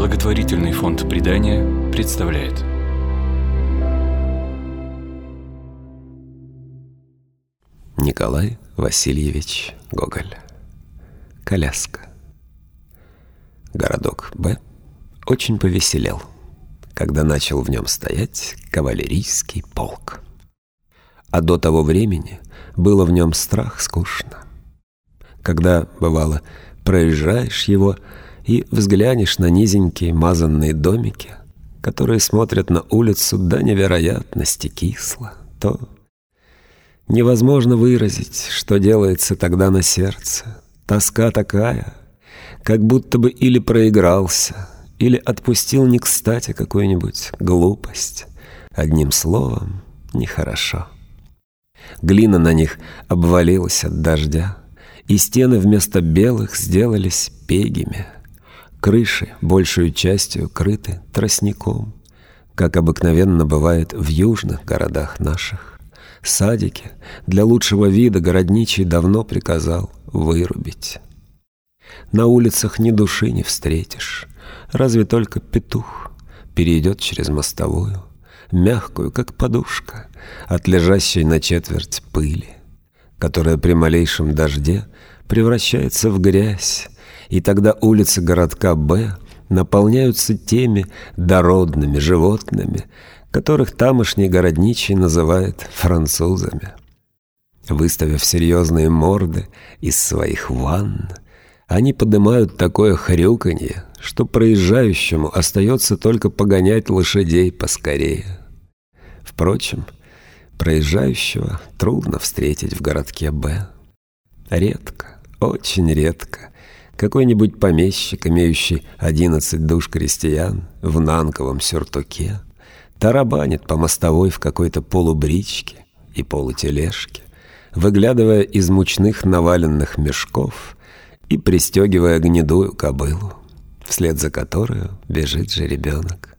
Благотворительный фонд «Предания» представляет Николай Васильевич Гоголь Коляска Городок Б очень повеселел, когда начал в нем стоять кавалерийский полк. А до того времени было в нем страх скучно. Когда, бывало, проезжаешь его и взглянешь на низенькие мазанные домики, которые смотрят на улицу до невероятности кисло, то невозможно выразить, что делается тогда на сердце. Тоска такая, как будто бы или проигрался, или отпустил не кстати какую-нибудь глупость. Одним словом, нехорошо. Глина на них обвалилась от дождя, и стены вместо белых сделались пегими. Крыши большую частью крыты тростником, как обыкновенно бывает в южных городах наших. Садики для лучшего вида городничий давно приказал вырубить. На улицах ни души не встретишь, разве только петух перейдет через мостовую, мягкую, как подушка, от лежащей на четверть пыли которая при малейшем дожде превращается в грязь, и тогда улицы городка Б наполняются теми дородными животными, которых тамошний городничий называет французами. Выставив серьезные морды из своих ванн, они поднимают такое хрюканье, что проезжающему остается только погонять лошадей поскорее. Впрочем, Проезжающего трудно встретить в городке Б. Редко, очень редко, какой-нибудь помещик, имеющий одиннадцать душ крестьян в нанковом сюртуке, тарабанит по мостовой в какой-то полубричке и полутележке, выглядывая из мучных наваленных мешков и пристегивая гнедую кобылу, вслед за которую бежит же ребенок.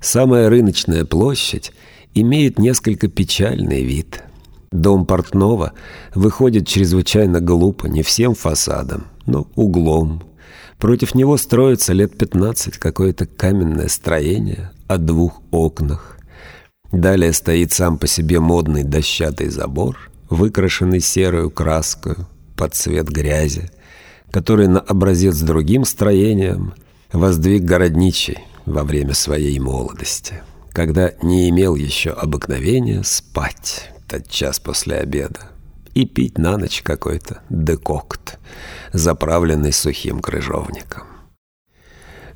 Самая рыночная площадь имеет несколько печальный вид. Дом портного выходит чрезвычайно глупо, не всем фасадом, но углом. Против него строится лет пятнадцать какое-то каменное строение о двух окнах. Далее стоит сам по себе модный дощатый забор, выкрашенный серую краской под цвет грязи, который на образец другим строением воздвиг городничий во время своей молодости когда не имел еще обыкновения спать тот час после обеда и пить на ночь какой-то декокт, заправленный сухим крыжовником.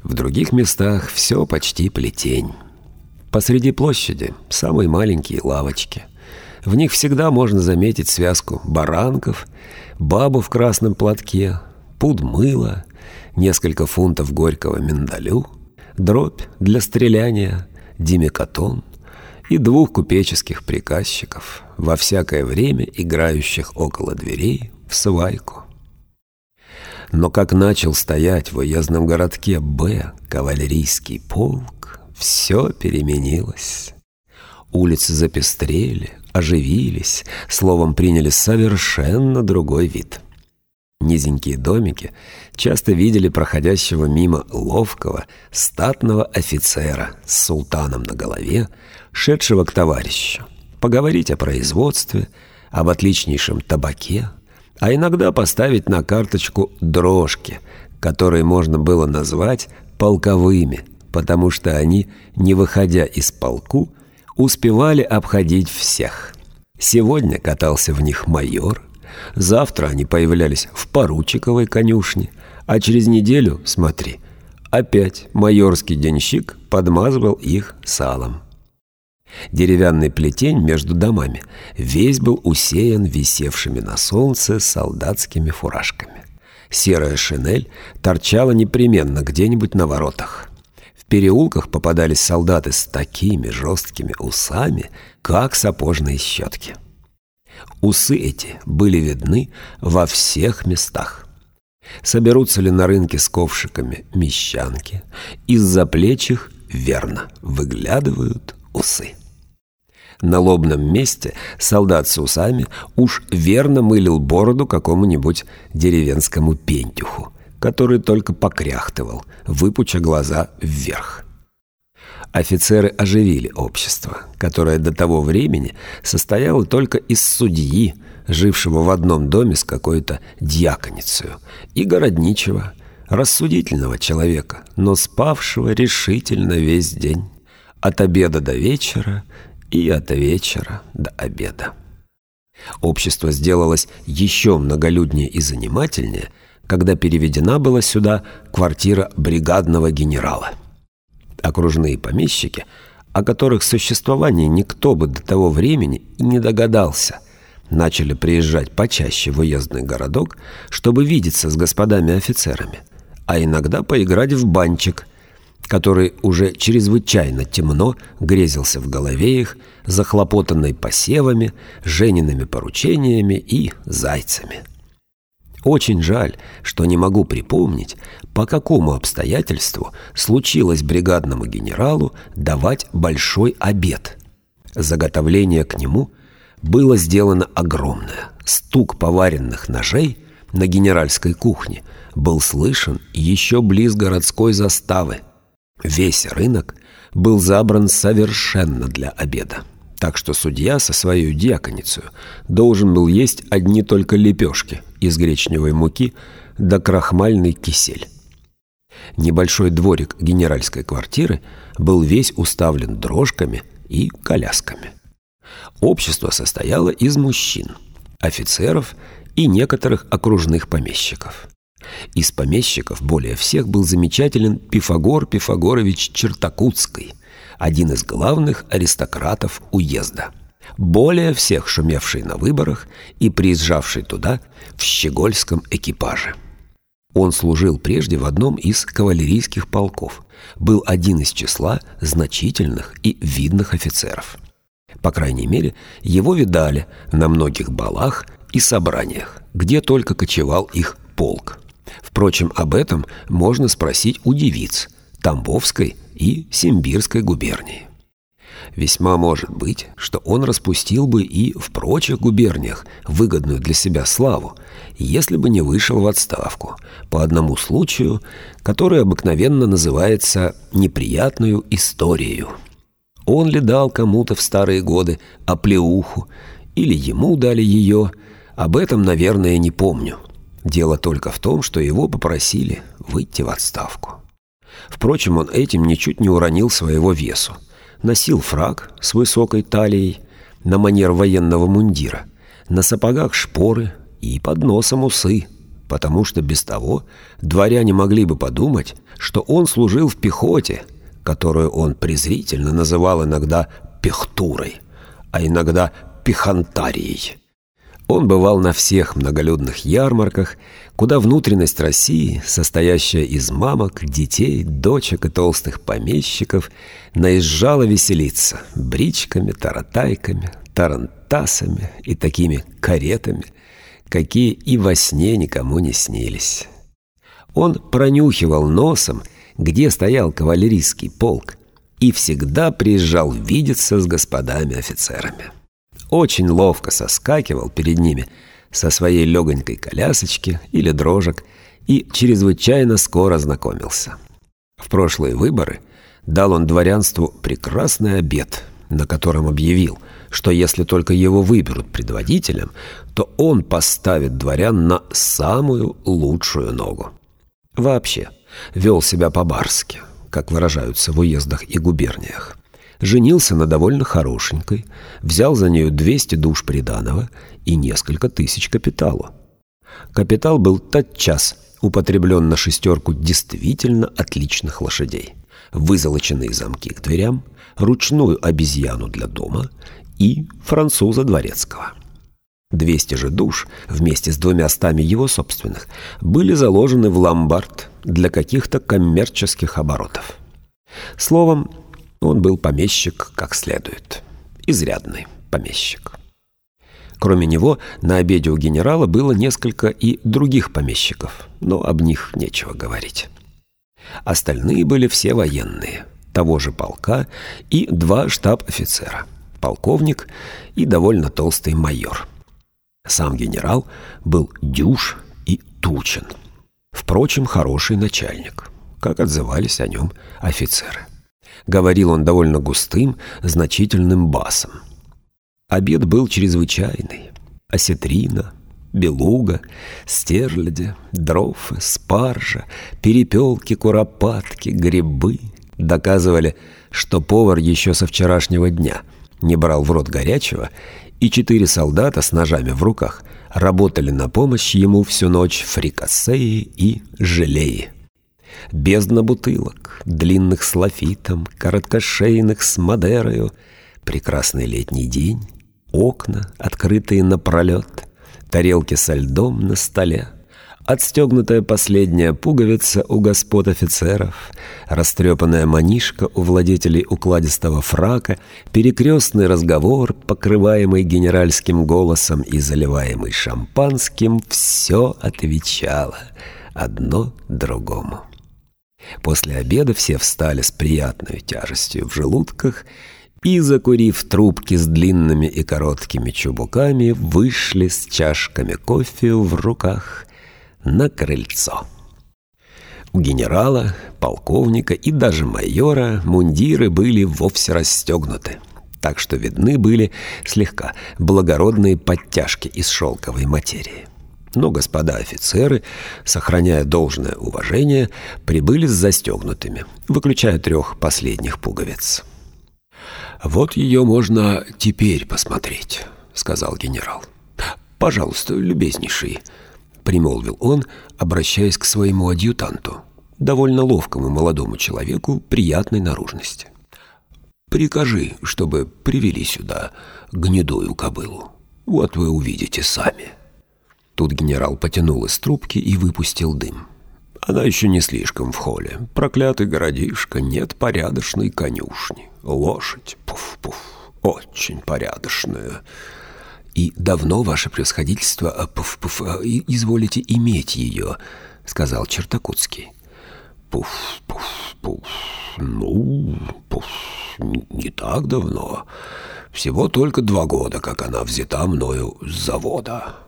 В других местах все почти плетень. Посреди площади самые маленькие лавочки. В них всегда можно заметить связку баранков, бабу в красном платке, пуд мыла, несколько фунтов горького миндалю, дробь для стреляния, Димекатон и двух купеческих приказчиков, во всякое время играющих около дверей в свайку. Но как начал стоять в уездном городке Б кавалерийский полк, все переменилось. Улицы запестрели, оживились, словом, приняли совершенно другой вид – Низенькие домики часто видели проходящего мимо ловкого, статного офицера с султаном на голове, шедшего к товарищу, поговорить о производстве, об отличнейшем табаке, а иногда поставить на карточку дрожки, которые можно было назвать полковыми, потому что они, не выходя из полку, успевали обходить всех. Сегодня катался в них майор, Завтра они появлялись в поручиковой конюшне, а через неделю, смотри, опять майорский денщик подмазывал их салом. Деревянный плетень между домами весь был усеян висевшими на солнце солдатскими фуражками. Серая шинель торчала непременно где-нибудь на воротах. В переулках попадались солдаты с такими жесткими усами, как сапожные щетки. Усы эти были видны во всех местах. Соберутся ли на рынке с ковшиками мещанки, из-за плеч их верно выглядывают усы. На лобном месте солдат с усами уж верно мылил бороду какому-нибудь деревенскому пентюху, который только покряхтывал, выпуча глаза вверх. Офицеры оживили общество, которое до того времени состояло только из судьи, жившего в одном доме с какой-то дьяконицей, и городничего, рассудительного человека, но спавшего решительно весь день, от обеда до вечера и от вечера до обеда. Общество сделалось еще многолюднее и занимательнее, когда переведена была сюда квартира бригадного генерала. Окружные помещики, о которых существовании никто бы до того времени и не догадался, начали приезжать почаще в уездный городок, чтобы видеться с господами офицерами, а иногда поиграть в банчик – который уже чрезвычайно темно грезился в голове их, захлопотанной посевами, жененными поручениями и зайцами. Очень жаль, что не могу припомнить, по какому обстоятельству случилось бригадному генералу давать большой обед. Заготовление к нему было сделано огромное. Стук поваренных ножей на генеральской кухне был слышен еще близ городской заставы – Весь рынок был забран совершенно для обеда. Так что судья со своей диаконицей должен был есть одни только лепешки из гречневой муки да крахмальный кисель. Небольшой дворик генеральской квартиры был весь уставлен дрожками и колясками. Общество состояло из мужчин, офицеров и некоторых окружных помещиков. Из помещиков более всех был замечателен Пифагор Пифагорович Чертакутский, один из главных аристократов уезда. Более всех шумевший на выборах и приезжавший туда в щегольском экипаже. Он служил прежде в одном из кавалерийских полков, был один из числа значительных и видных офицеров. По крайней мере, его видали на многих балах и собраниях, где только кочевал их полк. Впрочем, об этом можно спросить у девиц Тамбовской и Симбирской губернии. Весьма может быть, что он распустил бы и в прочих губерниях выгодную для себя славу, если бы не вышел в отставку по одному случаю, который обыкновенно называется «неприятную историей». Он ли дал кому-то в старые годы оплеуху, или ему дали ее, об этом, наверное, не помню. Дело только в том, что его попросили выйти в отставку. Впрочем, он этим ничуть не уронил своего весу. Носил фраг с высокой талией на манер военного мундира, на сапогах шпоры и под носом усы, потому что без того дворяне могли бы подумать, что он служил в пехоте, которую он презрительно называл иногда «пехтурой», а иногда «пехантарией». Он бывал на всех многолюдных ярмарках, куда внутренность России, состоящая из мамок, детей, дочек и толстых помещиков, наезжала веселиться бричками, таратайками, тарантасами и такими каретами, какие и во сне никому не снились. Он пронюхивал носом, где стоял кавалерийский полк, и всегда приезжал видеться с господами офицерами очень ловко соскакивал перед ними со своей легонькой колясочки или дрожек и чрезвычайно скоро знакомился. В прошлые выборы дал он дворянству прекрасный обед, на котором объявил, что если только его выберут предводителем, то он поставит дворян на самую лучшую ногу. Вообще, вел себя по-барски, как выражаются в уездах и губерниях женился на довольно хорошенькой, взял за нее 200 душ приданого и несколько тысяч капитала. Капитал был тотчас употреблен на шестерку действительно отличных лошадей, вызолоченные замки к дверям, ручную обезьяну для дома и француза дворецкого. 200 же душ вместе с двумя стами его собственных были заложены в ломбард для каких-то коммерческих оборотов. Словом, он был помещик как следует. Изрядный помещик. Кроме него, на обеде у генерала было несколько и других помещиков, но об них нечего говорить. Остальные были все военные, того же полка и два штаб-офицера, полковник и довольно толстый майор. Сам генерал был дюж и тучен. Впрочем, хороший начальник, как отзывались о нем офицеры. Говорил он довольно густым, значительным басом. Обед был чрезвычайный. Осетрина, белуга, стерляди, дрофы, спаржа, перепелки, куропатки, грибы доказывали, что повар еще со вчерашнего дня не брал в рот горячего, и четыре солдата с ножами в руках работали на помощь ему всю ночь фрикассеи и желеи. Бездна бутылок, длинных с лафитом, короткошейных с мадерою, прекрасный летний день, окна, открытые напролет, тарелки со льдом на столе, отстегнутая последняя пуговица у господ офицеров, растрепанная манишка у владетелей укладистого фрака, перекрестный разговор, покрываемый генеральским голосом и заливаемый шампанским, все отвечало одно другому. После обеда все встали с приятной тяжестью в желудках и, закурив трубки с длинными и короткими чубуками, вышли с чашками кофе в руках на крыльцо. У генерала, полковника и даже майора мундиры были вовсе расстегнуты, так что видны были слегка благородные подтяжки из шелковой материи. Но господа офицеры, сохраняя должное уважение, прибыли с застегнутыми, выключая трех последних пуговиц. «Вот ее можно теперь посмотреть», — сказал генерал. «Пожалуйста, любезнейший», — примолвил он, обращаясь к своему адъютанту, довольно ловкому молодому человеку приятной наружности. «Прикажи, чтобы привели сюда гнедую кобылу. Вот вы увидите сами». Тут генерал потянул из трубки и выпустил дым. Она еще не слишком в холле. Проклятый городишко, нет порядочной конюшни. Лошадь, пуф-пуф, очень порядочная. И давно, ваше превосходительство, а, пуф-пуф, а, изволите иметь ее, сказал Чертакутский. Пуф-пуф-пуф, ну, пуф, не так давно. Всего только два года, как она взята мною с завода.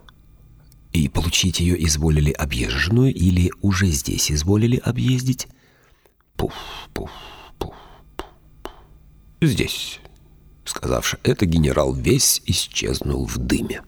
И получить ее изволили объезженную или уже здесь изволили объездить? Пуф, пуф, пуф, пуф. Здесь. Сказавши это, генерал весь исчезнул в дыме.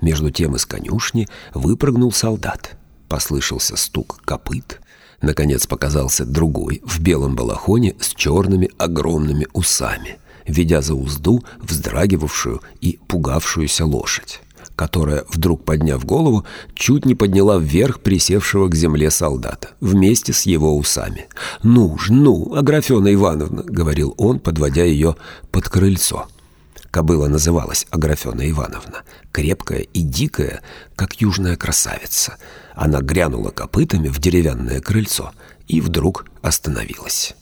Между тем из конюшни выпрыгнул солдат. Послышался стук копыт. Наконец показался другой, в белом балахоне с черными огромными усами, ведя за узду вздрагивавшую и пугавшуюся лошадь которая, вдруг подняв голову, чуть не подняла вверх присевшего к земле солдата, вместе с его усами. «Ну ж, ну, Аграфена Ивановна!» — говорил он, подводя ее под крыльцо. Кобыла называлась Аграфена Ивановна, крепкая и дикая, как южная красавица. Она грянула копытами в деревянное крыльцо и вдруг остановилась.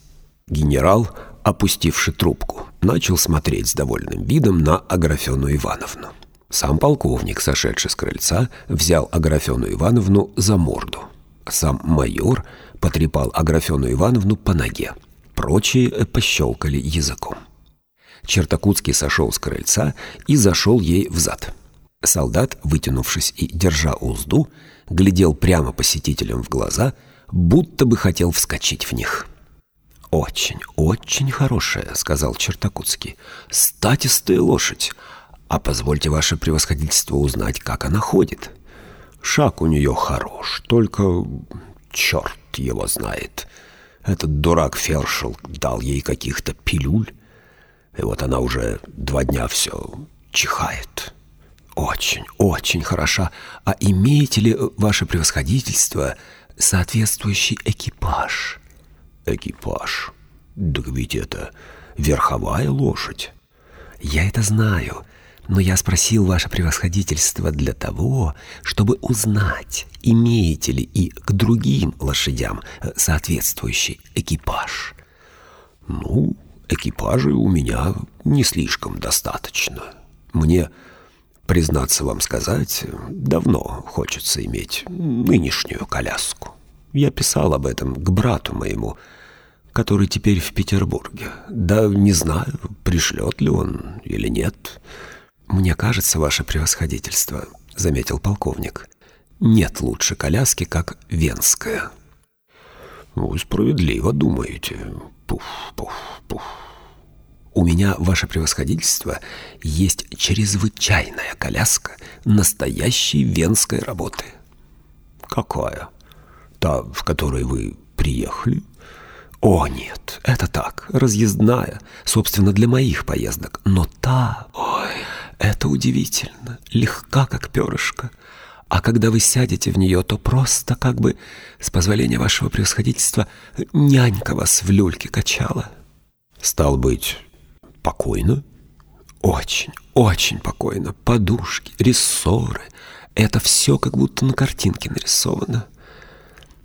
Генерал, опустивший трубку, начал смотреть с довольным видом на Аграфену Ивановну. Сам полковник, сошедший с крыльца, взял Аграфену Ивановну за морду. Сам майор потрепал Аграфену Ивановну по ноге. Прочие пощелкали языком. Чертакутский сошел с крыльца и зашел ей в зад. Солдат, вытянувшись и держа узду, глядел прямо посетителям в глаза, будто бы хотел вскочить в них. «Очень, очень хорошая», — сказал Чертакутский. «Статистая лошадь. А позвольте ваше превосходительство узнать, как она ходит. Шаг у нее хорош, только черт его знает. Этот дурак Фершел дал ей каких-то пилюль, и вот она уже два дня все чихает. Очень, очень хороша. А имеете ли, ваше превосходительство, соответствующий экипаж? Экипаж? Да ведь это верховая лошадь. Я это знаю. Но я спросил ваше превосходительство для того, чтобы узнать, имеете ли и к другим лошадям э, соответствующий экипаж. Ну, экипажей у меня не слишком достаточно. Мне, признаться вам сказать, давно хочется иметь нынешнюю коляску. Я писал об этом к брату моему, который теперь в Петербурге. Да не знаю, пришлет ли он или нет. «Мне кажется, ваше превосходительство», — заметил полковник, нет лучше коляски, как венская. Вы справедливо думаете. Пуф, пуф, пуф. У меня, ваше превосходительство, есть чрезвычайная коляска настоящей венской работы. Какая? Та, в которой вы приехали? О, нет, это так, разъездная, собственно, для моих поездок. Но та, ой, это удивительно, легка, как перышко. А когда вы сядете в нее, то просто как бы, с позволения вашего превосходительства, нянька вас в люльке качала. Стал быть, покойно? Очень, очень покойно. Подушки, рессоры. Это все как будто на картинке нарисовано.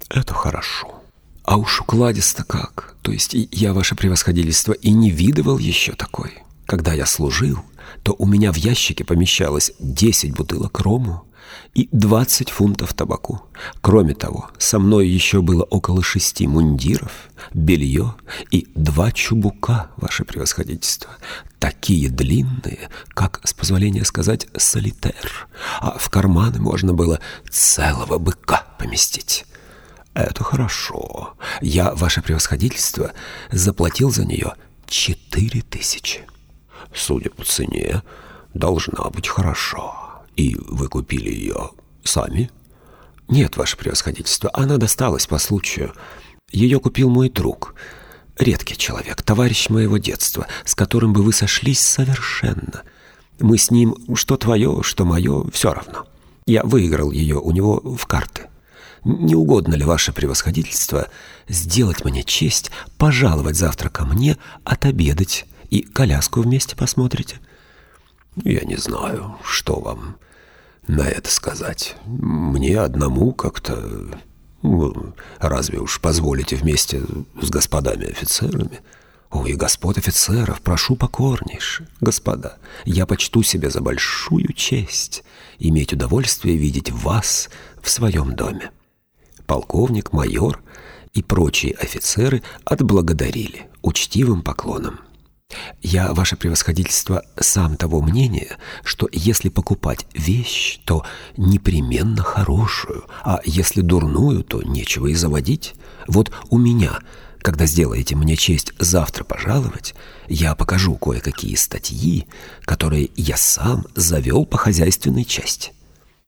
Это хорошо. А уж укладисто как. То есть я, ваше превосходительство, и не видывал еще такой. Когда я служил, то у меня в ящике помещалось 10 бутылок рому, и 20 фунтов табаку. Кроме того, со мной еще было около шести мундиров, белье и два чубука, ваше превосходительство. Такие длинные, как, с позволения сказать, солитер. А в карманы можно было целого быка поместить. Это хорошо. Я, ваше превосходительство, заплатил за нее четыре тысячи. Судя по цене, должна быть хорошо. И вы купили ее сами? Нет, ваше превосходительство, она досталась по случаю. Ее купил мой друг. Редкий человек, товарищ моего детства, с которым бы вы сошлись совершенно. Мы с ним, что твое, что мое, все равно. Я выиграл ее у него в карты. Не угодно ли ваше превосходительство сделать мне честь пожаловать завтра ко мне отобедать и коляску вместе посмотрите?» Я не знаю, что вам на это сказать. Мне одному как-то... Ну, разве уж позволите вместе с господами офицерами? Ой, господ офицеров, прошу покорнейше. Господа, я почту себе за большую честь иметь удовольствие видеть вас в своем доме. Полковник, майор и прочие офицеры отблагодарили учтивым поклоном. Я, ваше превосходительство, сам того мнения, что если покупать вещь, то непременно хорошую, а если дурную, то нечего и заводить. Вот у меня, когда сделаете мне честь завтра пожаловать, я покажу кое-какие статьи, которые я сам завел по хозяйственной части.